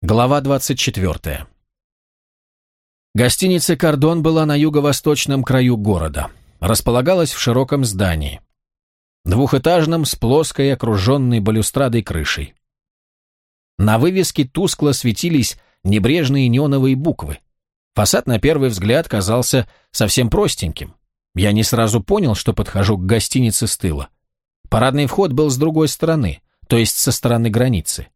Глава 24. Гостиница «Кордон» была на юго-восточном краю города. Располагалась в широком здании. Двухэтажном, с плоской, окруженной балюстрадой крышей. На вывеске тускло светились небрежные неоновые буквы. Фасад на первый взгляд казался совсем простеньким. Я не сразу понял, что подхожу к гостинице с тыла. Парадный вход был с другой стороны, то есть со стороны границы.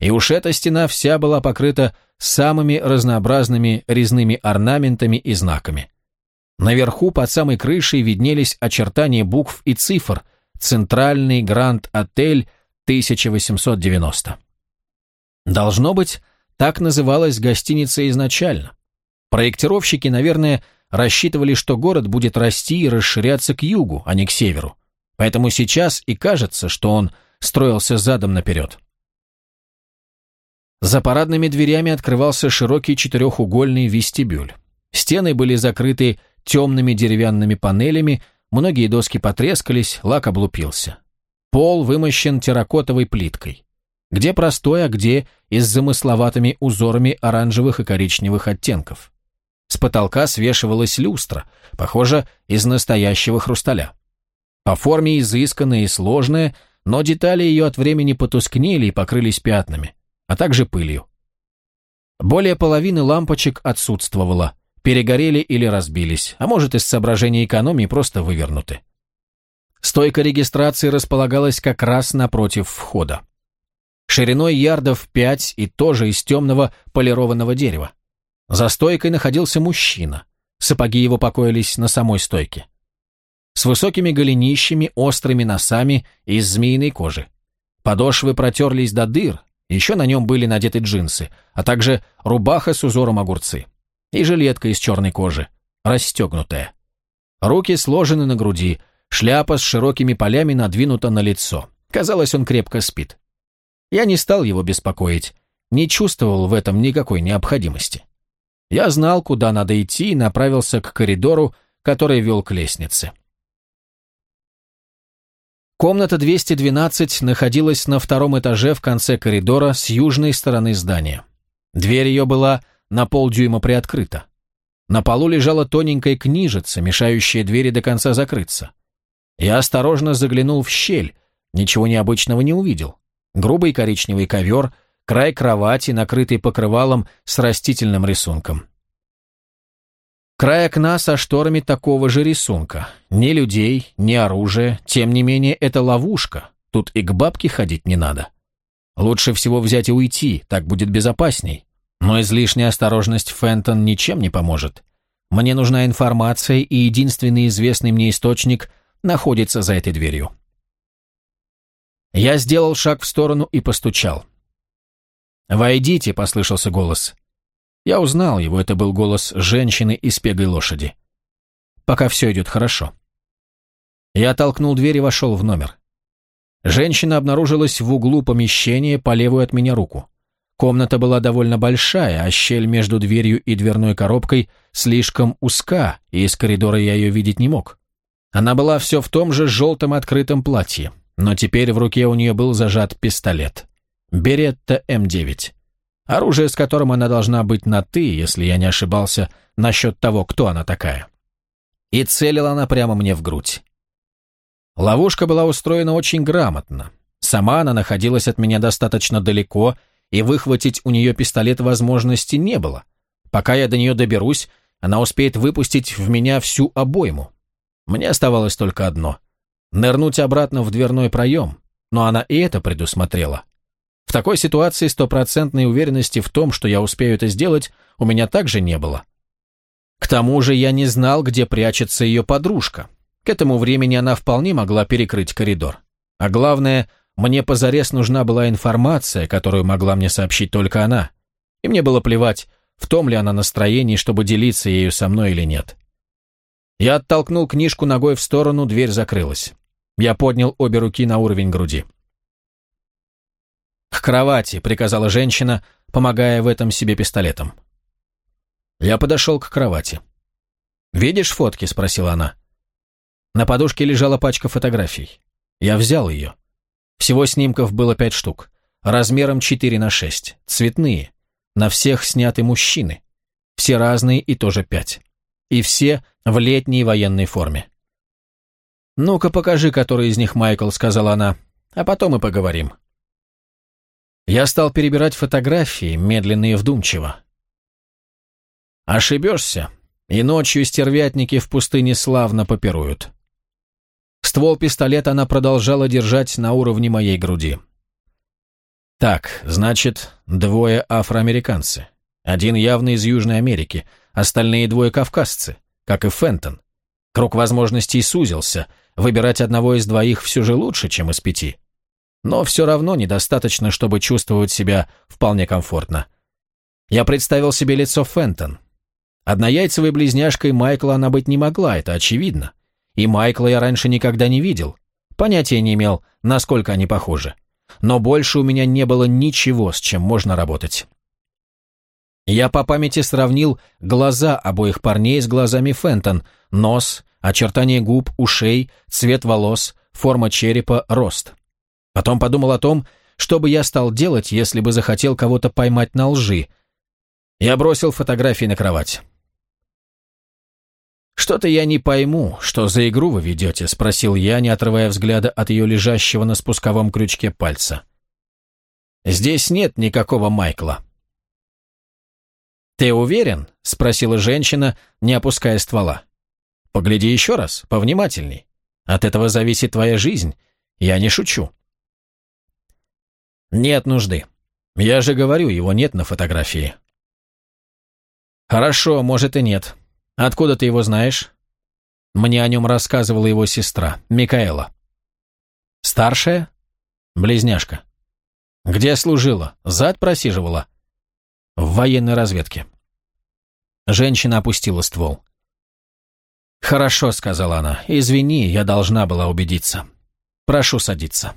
И уж эта стена вся была покрыта самыми разнообразными резными орнаментами и знаками. Наверху под самой крышей виднелись очертания букв и цифр «Центральный Гранд-отель 1890». Должно быть, так называлась гостиница изначально. Проектировщики, наверное, рассчитывали, что город будет расти и расширяться к югу, а не к северу. Поэтому сейчас и кажется, что он строился задом наперед. За парадными дверями открывался широкий четырехугольный вестибюль. Стены были закрыты темными деревянными панелями, многие доски потрескались, лак облупился. Пол вымощен терракотовой плиткой. Где простой, а где и с замысловатыми узорами оранжевых и коричневых оттенков. С потолка свешивалась люстра, похоже, из настоящего хрусталя. По форме изысканная и сложная, но детали ее от времени потускнели и покрылись пятнами а также пылью. Более половины лампочек отсутствовало, перегорели или разбились, а может из соображений экономии просто вывернуты. Стойка регистрации располагалась как раз напротив входа. Шириной ярдов пять и тоже из темного полированного дерева. За стойкой находился мужчина. Сапоги его покоились на самой стойке. С высокими голенищами, острыми носами из змеиной кожи. Подошвы протерлись до дыр, еще на нем были надеты джинсы, а также рубаха с узором огурцы. И жилетка из черной кожи, расстегнутая. Руки сложены на груди, шляпа с широкими полями надвинута на лицо. Казалось, он крепко спит. Я не стал его беспокоить, не чувствовал в этом никакой необходимости. Я знал, куда надо идти, и направился к коридору, который вел к лестнице. Комната 212 находилась на втором этаже в конце коридора с южной стороны здания. Дверь ее была на полдюйма приоткрыта. На полу лежала тоненькая книжица, мешающая двери до конца закрыться. Я осторожно заглянул в щель, ничего необычного не увидел. Грубый коричневый ковер, край кровати, накрытый покрывалом с растительным рисунком. Край окна со шторами такого же рисунка. Ни людей, ни оружия, тем не менее это ловушка. Тут и к бабке ходить не надо. Лучше всего взять и уйти, так будет безопасней. Но излишняя осторожность Фентон ничем не поможет. Мне нужна информация, и единственный известный мне источник находится за этой дверью. Я сделал шаг в сторону и постучал. «Войдите», — послышался голос. Я узнал его, это был голос женщины из пегой лошади. Пока все идет хорошо. Я толкнул дверь и вошел в номер. Женщина обнаружилась в углу помещения по левую от меня руку. Комната была довольно большая, а щель между дверью и дверной коробкой слишком узка, и из коридора я ее видеть не мог. Она была все в том же желтом открытом платье, но теперь в руке у нее был зажат пистолет. Беретта М9. Оружие, с которым она должна быть на «ты», если я не ошибался, насчет того, кто она такая. И целила она прямо мне в грудь. Ловушка была устроена очень грамотно. Сама она находилась от меня достаточно далеко, и выхватить у нее пистолет возможности не было. Пока я до нее доберусь, она успеет выпустить в меня всю обойму. Мне оставалось только одно — нырнуть обратно в дверной проем, но она и это предусмотрела. В такой ситуации стопроцентной уверенности в том, что я успею это сделать, у меня также не было. К тому же я не знал, где прячется ее подружка. К этому времени она вполне могла перекрыть коридор. А главное, мне позарез нужна была информация, которую могла мне сообщить только она. И мне было плевать, в том ли она настроении, чтобы делиться ею со мной или нет. Я оттолкнул книжку ногой в сторону, дверь закрылась. Я поднял обе руки на уровень груди. «К кровати», — приказала женщина, помогая в этом себе пистолетом. Я подошел к кровати. «Видишь фотки?» — спросила она. На подушке лежала пачка фотографий. Я взял ее. Всего снимков было пять штук, размером 4 на 6, цветные, На всех сняты мужчины. Все разные и тоже пять. И все в летней военной форме. «Ну-ка покажи, который из них Майкл», — сказала она, — «а потом и поговорим». Я стал перебирать фотографии, медленно и вдумчиво. Ошибешься, и ночью стервятники в пустыне славно попируют. Ствол пистолета она продолжала держать на уровне моей груди. Так, значит, двое афроамериканцы. Один явно из Южной Америки, остальные двое кавказцы, как и Фентон. Круг возможностей сузился, выбирать одного из двоих все же лучше, чем из пяти но все равно недостаточно, чтобы чувствовать себя вполне комфортно. Я представил себе лицо Фентон. Однояйцевой близняшкой Майкла она быть не могла, это очевидно. И Майкла я раньше никогда не видел. Понятия не имел, насколько они похожи. Но больше у меня не было ничего, с чем можно работать. Я по памяти сравнил глаза обоих парней с глазами Фентон, нос, очертания губ, ушей, цвет волос, форма черепа, рост. Потом подумал о том, что бы я стал делать, если бы захотел кого-то поймать на лжи. Я бросил фотографии на кровать. «Что-то я не пойму, что за игру вы ведете?» — спросил я, не отрывая взгляда от ее лежащего на спусковом крючке пальца. «Здесь нет никакого Майкла». «Ты уверен?» — спросила женщина, не опуская ствола. «Погляди еще раз, повнимательней. От этого зависит твоя жизнь. Я не шучу». «Нет нужды. Я же говорю, его нет на фотографии». «Хорошо, может и нет. Откуда ты его знаешь?» Мне о нем рассказывала его сестра, Микаэла. «Старшая?» «Близняшка». «Где служила? Зад просиживала?» «В военной разведке». Женщина опустила ствол. «Хорошо», — сказала она. «Извини, я должна была убедиться. Прошу садиться».